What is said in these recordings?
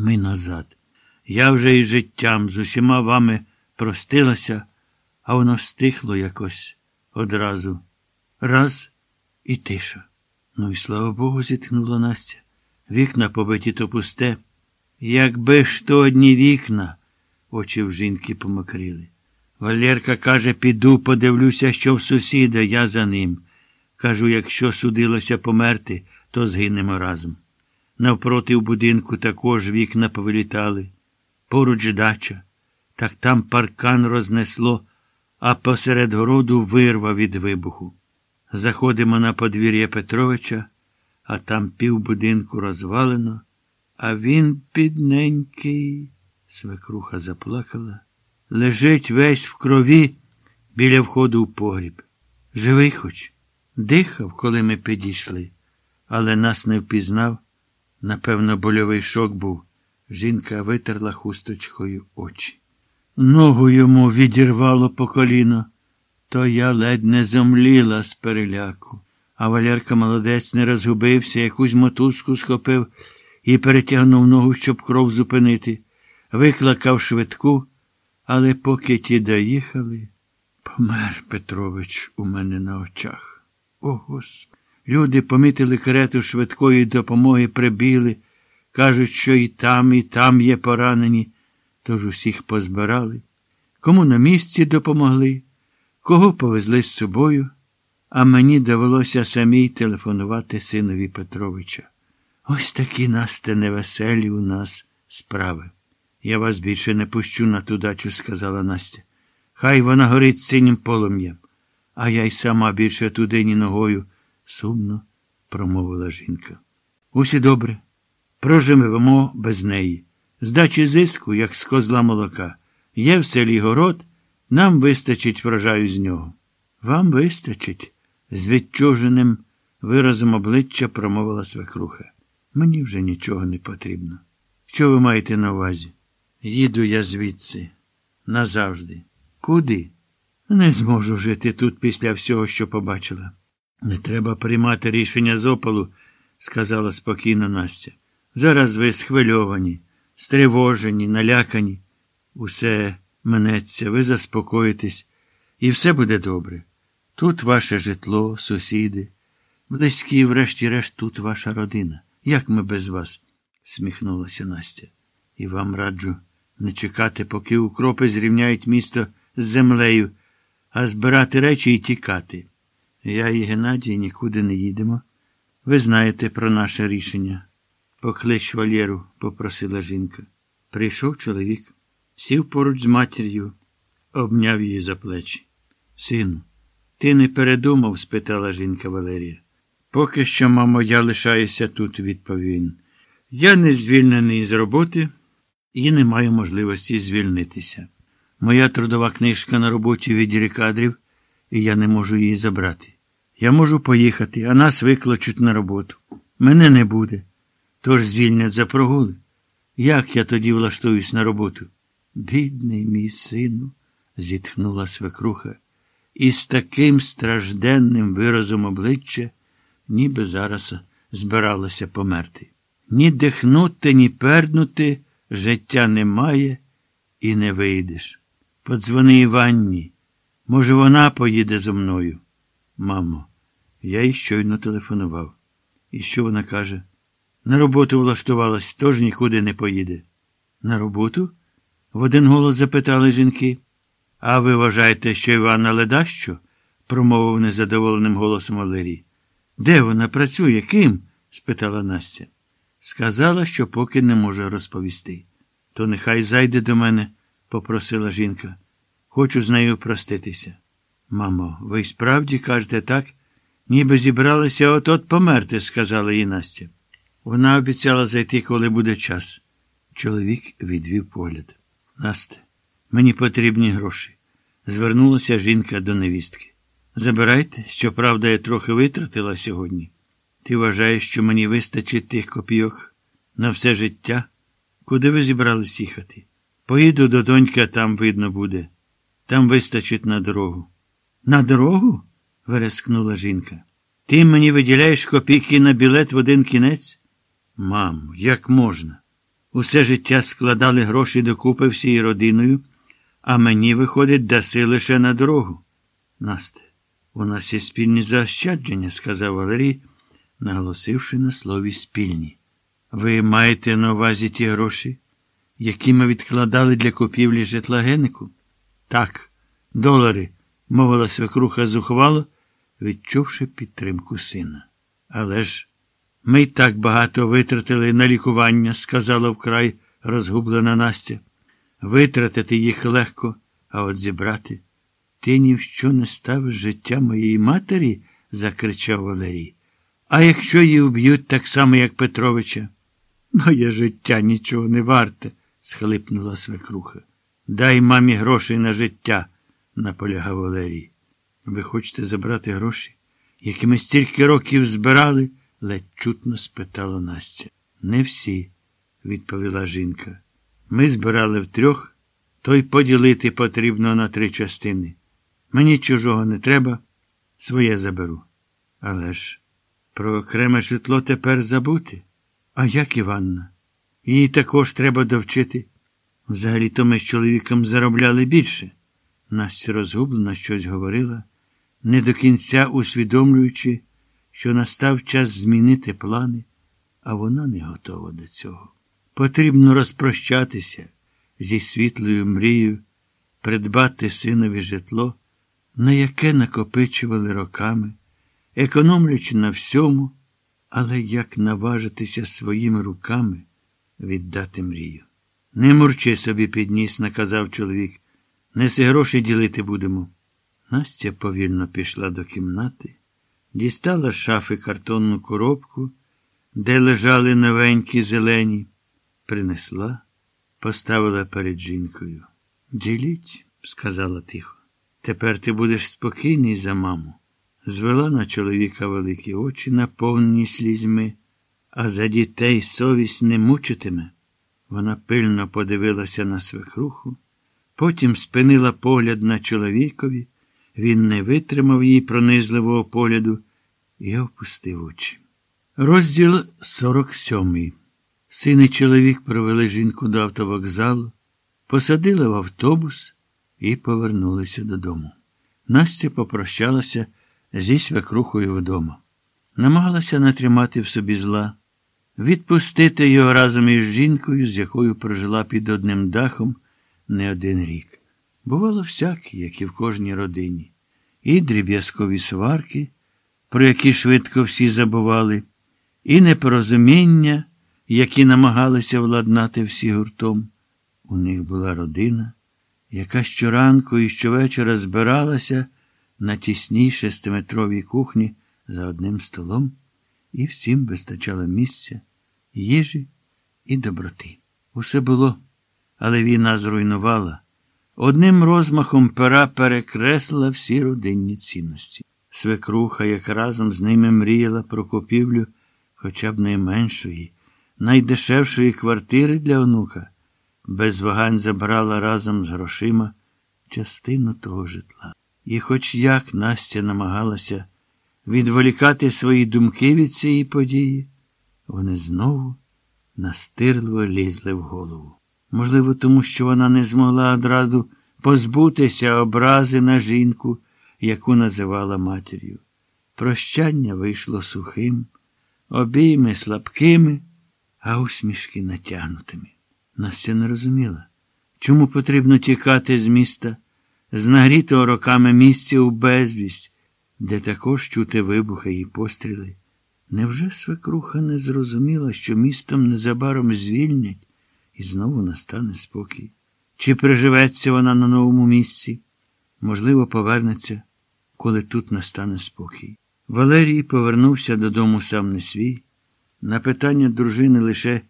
Ми назад. Я вже із життям з усіма вами простилася, а воно стихло якось одразу. Раз і тиша. Ну і слава Богу, зітхнула Настя. Вікна побиті то пусте. Якби ж то одні вікна, очі в жінки помокріли. Валерка каже, піду, подивлюся, що в сусіда, я за ним. Кажу, якщо судилося померти, то згинемо разом. Навпроти в будинку також вікна повилітали. Поруч дача. Так там паркан рознесло, а посеред городу вирва від вибуху. Заходимо на подвір'я Петровича, а там півбудинку розвалено, а він підненький. Свекруха заплакала. Лежить весь в крові біля входу в погріб. Живий хоч, дихав, коли ми підійшли, але нас не впізнав. Напевно, больовий шок був. Жінка витерла хусточкою очі. Ногу йому відірвало по коліно, то я ледь не зомліла з переляку. А Валерка молодець не розгубився, якусь мотузку схопив і перетягнув ногу, щоб кров зупинити. Викликав швидку, але поки ті доїхали, помер Петрович у мене на очах. О, Господи! Люди помітили карету швидкої допомоги, прибіли, кажуть, що і там, і там є поранені, тож усіх позбирали. Кому на місці допомогли, кого повезли з собою, а мені довелося самій телефонувати синові Петровича. Ось такі насте невеселі у нас справи. Я вас більше не пущу на ту дачу, сказала Настя. Хай вона горить синім полум'ям, а я й сама більше туди ні ногою сумно промовила жінка. Усі добре. Проживемо без неї. Здачі зиску, як з козла молока. Є в селі город, нам вистачить врожаю з нього. Вам вистачить, з відчуженим виразом обличчя промовила свекруха. Мені вже нічого не потрібно. Що ви маєте на увазі? Їду я звідси. Назавжди. Куди? Не зможу жити тут після всього, що побачила. Не треба приймати рішення з опалу, сказала спокійно Настя. Зараз ви схвильовані, стривожені, налякані. Усе минеться, ви заспокоїтесь, і все буде добре. Тут ваше житло, сусіди, близькі, врешті-решт, тут ваша родина. Як ми без вас? сміхнулася Настя. І вам раджу не чекати, поки укропи зрівняють місто з землею, а збирати речі і тікати. Я і Геннадій нікуди не їдемо. Ви знаєте про наше рішення. Поклич Валєру, попросила жінка. Прийшов чоловік, сів поруч з матір'ю, обняв її за плечі. Сину, ти не передумав? спитала жінка Валерія. Поки що, мамо, я лишаюся тут, відповів. Я не звільнений з роботи і не маю можливості звільнитися. Моя трудова книжка на роботі в відділі кадрів і я не можу її забрати. Я можу поїхати, а нас викличуть на роботу. Мене не буде. Тож звільнять за прогули. Як я тоді влаштуюсь на роботу? Бідний мій сину, зітхнула свекруха, і з таким стражденним виразом обличчя, ніби зараз збиралася померти. Ні дихнути, ні перднути життя немає і не вийдеш. Подзвони Іванні. Може, вона поїде зо мною? Мамо, я їй щойно телефонував. І що вона каже? На роботу влаштувалась, тож нікуди не поїде. На роботу? В один голос запитали жінки. А ви вважаєте, що Іванна ледащо? промовив незадоволеним голосом Валерій. Де вона працює? Ким? спитала Настя. Сказала, що поки не може розповісти. То нехай зайде до мене, попросила жінка. Хочу з нею проститися. Мамо, ви справді кажете так, ніби зібралися от-от померти, сказала їй Настя. Вона обіцяла зайти, коли буде час. Чоловік відвів погляд. Насте, мені потрібні гроші. Звернулася жінка до невістки. Забирайте, щоправда, я трохи витратила сьогодні. Ти вважаєш, що мені вистачить тих копійок на все життя? Куди ви зібрались їхати? Поїду до доньки, а там видно буде. Там вистачить на дорогу. На дорогу? верескнула жінка. Ти мені виділяєш копійки на білет в один кінець? Мамо, як можна? Усе життя складали гроші докупи всією родиною, а мені, виходить, даси лише на дорогу. Насте, у нас є спільні заощадження, сказав Валерій, наголосивши на слові спільні. Ви маєте на увазі ті гроші, які ми відкладали для купівлі житла Генику? Так, долари, мовила свекруха зухвало, відчувши підтримку сина. Але ж ми й так багато витратили на лікування, сказала вкрай розгублена Настя. Витратити їх легко, а от зібрати. Ти ні в що не ставиш життя моєї матері, закричав Валерій. А якщо її вб'ють так само, як Петровича? Моє життя нічого не варте, схлипнула свекруха. Дай мамі грошей на життя, наполягав Валерій. Ви хочете забрати гроші, які ми стільки років збирали? ледь чутно спитала Настя. Не всі, відповіла жінка. Ми збирали втрьох, то й поділити потрібно на три частини. Мені чужого не треба, своє заберу. Але ж про окреме житло тепер забути. А як Іванна? Її також треба довчити. Взагалі то ми з чоловіком заробляли більше. Настя розгублена щось говорила, не до кінця усвідомлюючи, що настав час змінити плани, а вона не готова до цього. Потрібно розпрощатися зі світлою мрією, придбати синові житло, на яке накопичували роками, економлячи на всьому, але як наважитися своїми руками віддати мрію. Не мурчи собі підніс, наказав чоловік. Неси гроші ділити будемо. Настя повільно пішла до кімнати, дістала з шафи картонну коробку, де лежали новенькі зелені, принесла, поставила перед жінкою. Діліть, сказала тихо. Тепер ти будеш спокійний за маму. Звела на чоловіка великі очі, наповнені слізьми, а за дітей совість не мучитиме. Вона пильно подивилася на свекруху, потім спинила погляд на чоловікові, він не витримав її пронизливого погляду і опустив очі. Розділ 47. Син і чоловік провели жінку до автовокзалу, посадили в автобус і повернулися додому. Настя попрощалася зі свекрухою вдома. Намагалася натримати в собі зла, відпустити його разом із жінкою, з якою прожила під одним дахом не один рік. Бувало всяке, як і в кожній родині, і дріб'язкові сварки, про які швидко всі забували, і непорозуміння, які намагалися владнати всі гуртом. У них була родина, яка щоранку і щовечора збиралася на тісній шестиметровій кухні за одним столом, і всім вистачало місця, їжі і доброти. Усе було, але війна зруйнувала. Одним розмахом пера перекреслила всі родинні цінності. Свекруха, як разом з ними мріяла про купівлю хоча б найменшої, найдешевшої квартири для онука, без вагань забрала разом з грошима частину того житла. І хоч як Настя намагалася відволікати свої думки від цієї події, вони знову настирливо лізли в голову. Можливо, тому що вона не змогла одразу позбутися образи на жінку, яку називала матір'ю. Прощання вийшло сухим, обійми слабкими, а усмішки натягнутими. Настя не розуміла, чому потрібно тікати з міста, з нагрітого роками місця у безвість, де також чути вибухи і постріли. Невже свекруха не зрозуміла, що містом незабаром звільнять і знову настане спокій? Чи приживеться вона на новому місці? Можливо, повернеться, коли тут настане спокій. Валерій повернувся додому сам не свій. На питання дружини лише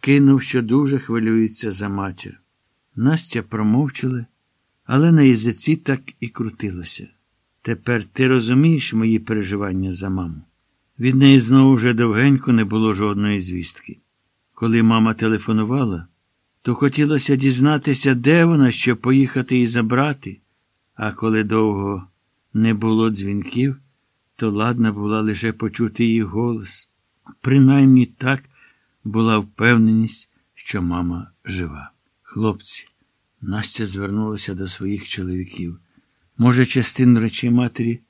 кинув, що дуже хвилюється за матір. Настя промовчала, але на язиці так і крутилося. Тепер ти розумієш мої переживання за маму. Від неї знову вже довгенько не було жодної звістки. Коли мама телефонувала, то хотілося дізнатися, де вона, щоб поїхати і забрати, а коли довго не було дзвінків, то ладна була лише почути її голос. Принаймні так була впевненість, що мама жива. Хлопці, Настя звернулася до своїх чоловіків. Може, частину речей матері